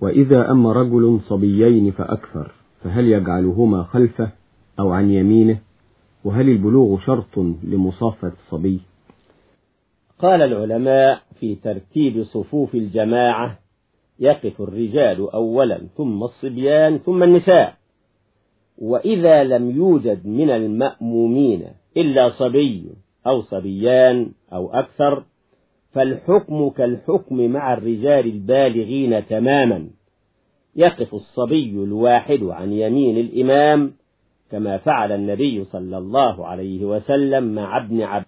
وإذا أما رجل صبيين فأكثر فهل يجعلهما خلفه أو عن يمينه؟ وهل البلوغ شرط لمصافة الصبي قال العلماء في ترتيب صفوف الجماعة يقف الرجال أولا ثم الصبيان ثم النساء. وإذا لم يوجد من المأمومين إلا صبي أو صبيان أو أكثر فالحكم كالحكم مع الرجال البالغين تماما. يقف الصبي الواحد عن يمين الإمام كما فعل النبي صلى الله عليه وسلم مع ابن عباس